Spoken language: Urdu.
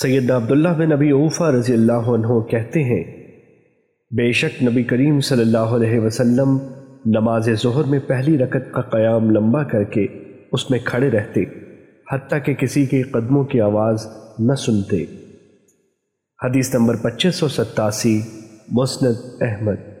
سیدنا عبداللہ بن نبی اوفا رضی اللہ عنہ کہتے ہیں، بے شک نبی کریم صلی اللہ علیہ وسلم نماز ظہر میں پہلی رکت کا قیام لمبا کر کے اس میں کھڑے رہتے، حتیٰ کہ کسی کے قدموں کی آواز نہ سنتے۔ حدیث نمبر پچیس سو ستاسی، مسند احمد۔